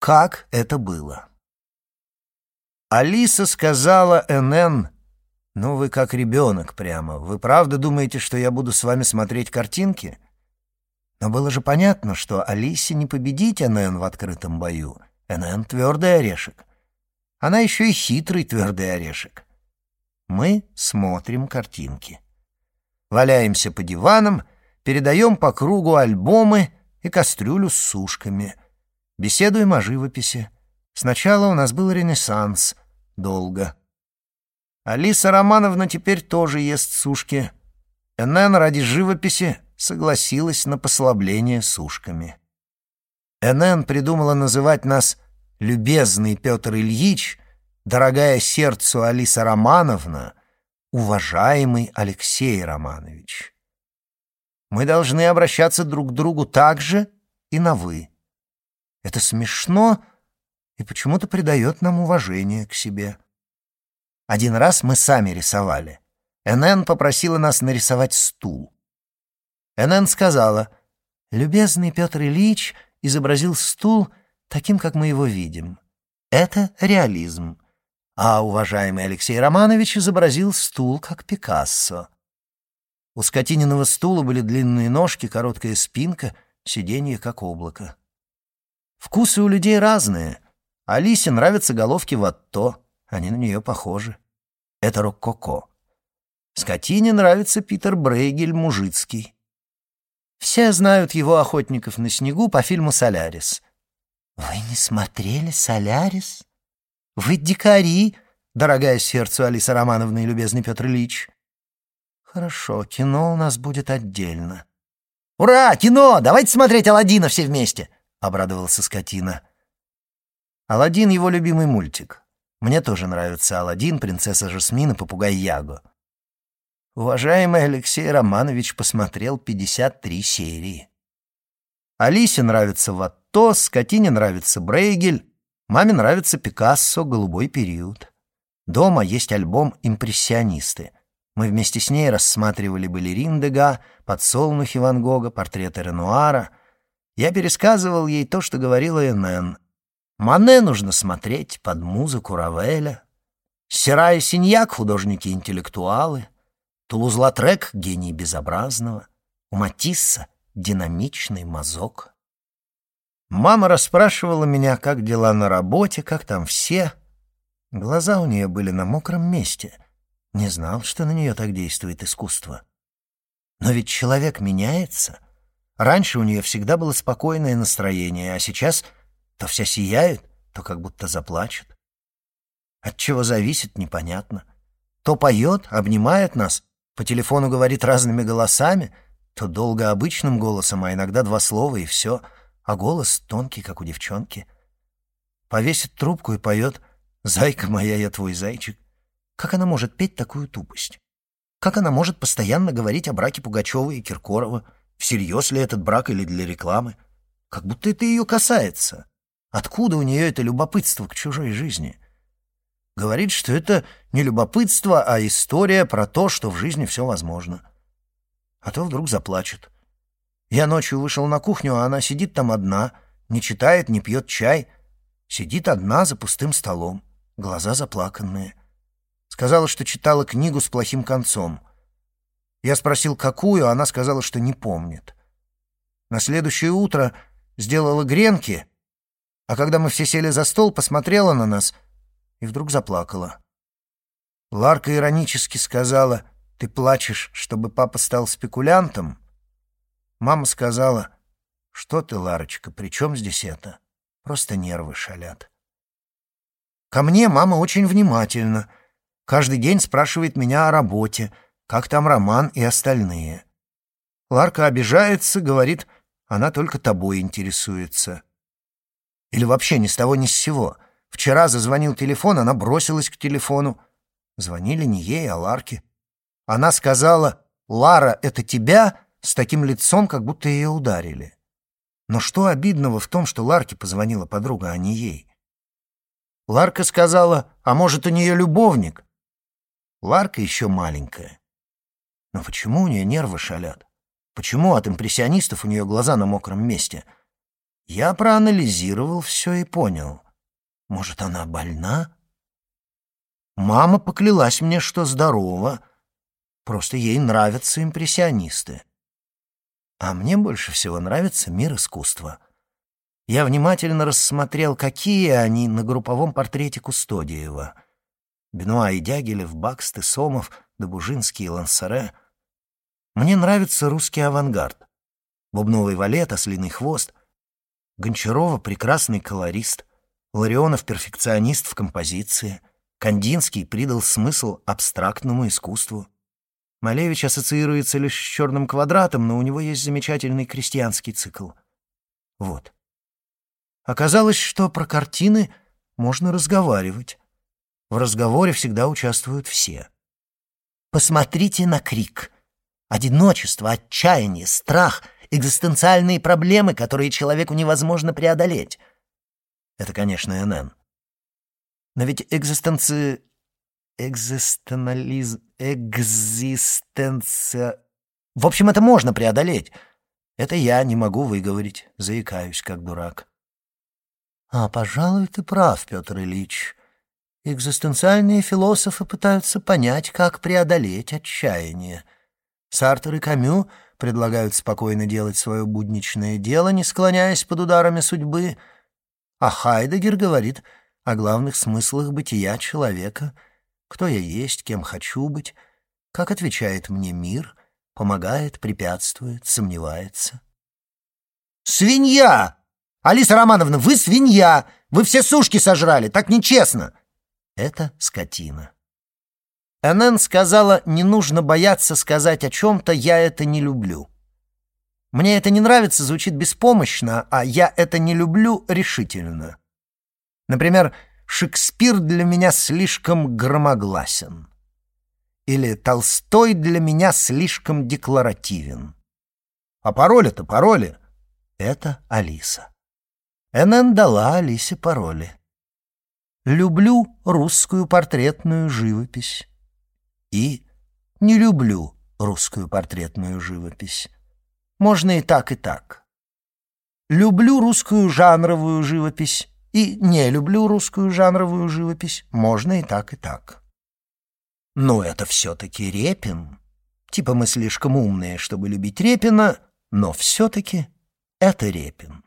как это было. Алиса сказала НН, «Ну вы как ребенок прямо. Вы правда думаете, что я буду с вами смотреть картинки?» Но было же понятно, что Алисе не победить НН в открытом бою. НН — твердый орешек. Она еще и хитрый твердый орешек. Мы смотрим картинки. Валяемся по диванам, передаем по кругу альбомы и кастрюлю с сушками. Беседуем о живописи. Сначала у нас был ренессанс. Долго. Алиса Романовна теперь тоже ест сушки. НН ради живописи согласилась на послабление сушками. НН придумала называть нас «любезный Петр Ильич», «дорогая сердцу Алиса Романовна», «уважаемый Алексей Романович». Мы должны обращаться друг к другу так же и на «вы». Это смешно и почему-то придает нам уважение к себе. Один раз мы сами рисовали. НН попросила нас нарисовать стул. НН сказала, «Любезный Петр Ильич изобразил стул таким, как мы его видим. Это реализм. А уважаемый Алексей Романович изобразил стул, как Пикассо. У скотининого стула были длинные ножки, короткая спинка, сиденье, как облако. Вкусы у людей разные. Алисе нравятся головки ватто, они на нее похожи. Это рококо. Скотине нравится Питер Брейгель Мужицкий. Все знают его охотников на снегу по фильму «Солярис». «Вы не смотрели «Солярис»? Вы дикари, дорогая сердцу Алиса Романовна и любезный Петр Ильич». «Хорошо, кино у нас будет отдельно». «Ура, кино! Давайте смотреть Аладдина все вместе!» — обрадовался скотина. Аладдин — его любимый мультик. Мне тоже нравится Аладдин, принцесса Жасмин и попугай Яго. Уважаемый Алексей Романович посмотрел 53 серии. Алисе нравится Ватто, скотине нравится Брейгель, маме нравится Пикассо «Голубой период». Дома есть альбом «Импрессионисты». Мы вместе с ней рассматривали балерин Дега, подсолнухи Ван Гога, портреты Ренуара. Я пересказывал ей то, что говорила Энн. Мане нужно смотреть под музыку Равеля. Сера и Синьяк — художники-интеллектуалы — Тулуз-Латрек — гений безобразного, у Матисса — динамичный мазок. Мама расспрашивала меня, как дела на работе, как там все. Глаза у нее были на мокром месте. Не знал, что на нее так действует искусство. Но ведь человек меняется. Раньше у нее всегда было спокойное настроение, а сейчас то вся сияет, то как будто заплачет. От чего зависит, непонятно. То поет, обнимает нас, по телефону говорит разными голосами, то долго обычным голосом, а иногда два слова и все, а голос тонкий, как у девчонки. Повесит трубку и поет «Зайка моя, я твой зайчик». Как она может петь такую тупость? Как она может постоянно говорить о браке Пугачева и Киркорова? Всерьез ли этот брак или для рекламы? Как будто это ее касается. Откуда у нее это любопытство к чужой жизни? Говорит, что это не любопытство, а история про то, что в жизни все возможно. А то вдруг заплачет. Я ночью вышел на кухню, а она сидит там одна, не читает, не пьет чай. Сидит одна за пустым столом, глаза заплаканные. Сказала, что читала книгу с плохим концом. Я спросил, какую, а она сказала, что не помнит. На следующее утро сделала гренки, а когда мы все сели за стол, посмотрела на нас — и вдруг заплакала. Ларка иронически сказала, «Ты плачешь, чтобы папа стал спекулянтом?» Мама сказала, «Что ты, Ларочка, при чем здесь это? Просто нервы шалят». Ко мне мама очень внимательна. Каждый день спрашивает меня о работе, как там Роман и остальные. Ларка обижается, говорит, она только тобой интересуется. Или вообще ни с того ни с сего — Вчера зазвонил телефон, она бросилась к телефону. Звонили не ей, а Ларке. Она сказала «Лара, это тебя?» с таким лицом, как будто ее ударили. Но что обидного в том, что Ларке позвонила подруга, а не ей? Ларка сказала «А может, у нее любовник?» Ларка еще маленькая. Но почему у нее нервы шалят? Почему от импрессионистов у нее глаза на мокром месте? Я проанализировал все и понял. Может, она больна? Мама поклялась мне, что здорова. Просто ей нравятся импрессионисты. А мне больше всего нравится мир искусства. Я внимательно рассмотрел, какие они на групповом портрете Кустодиева. Бенуа и Дягилев, Бакст и Сомов, Добужинский и Лансаре. Мне нравится русский авангард. Бубновый валет, ослиный хвост. Гончарова — прекрасный колорист. Ларионов — перфекционист в композиции. Кандинский придал смысл абстрактному искусству. Малевич ассоциируется лишь с черным квадратом, но у него есть замечательный крестьянский цикл. Вот. Оказалось, что про картины можно разговаривать. В разговоре всегда участвуют все. Посмотрите на крик. Одиночество, отчаяние, страх, экзистенциальные проблемы, которые человеку невозможно преодолеть. Это, конечно, НН. Но ведь экзистенци... Экзистенализм... Экзистенция... В общем, это можно преодолеть. Это я не могу выговорить, заикаюсь, как дурак. А, пожалуй, ты прав, Петр Ильич. Экзистенциальные философы пытаются понять, как преодолеть отчаяние. Сартер и Камю предлагают спокойно делать свое будничное дело, не склоняясь под ударами судьбы, а Хайдегер говорит о главных смыслах бытия человека, кто я есть, кем хочу быть, как отвечает мне мир, помогает, препятствует, сомневается. «Свинья! Алиса Романовна, вы свинья! Вы все сушки сожрали, так нечестно!» Это скотина. НН сказала, не нужно бояться сказать о чем-то, я это не люблю. Мне это не нравится, звучит беспомощно, а я это не люблю решительно. Например, Шекспир для меня слишком громогласен. Или Толстой для меня слишком декларативен. А пароли-то пароли. Это Алиса. НН дала Алисе пароли. Люблю русскую портретную живопись и не люблю русскую портретную живопись. Можно и так, и так. Люблю русскую жанровую живопись и не люблю русскую жанровую живопись. Можно и так, и так. Но это все-таки Репин. Типа мы слишком умные, чтобы любить Репина, но все-таки это Репин.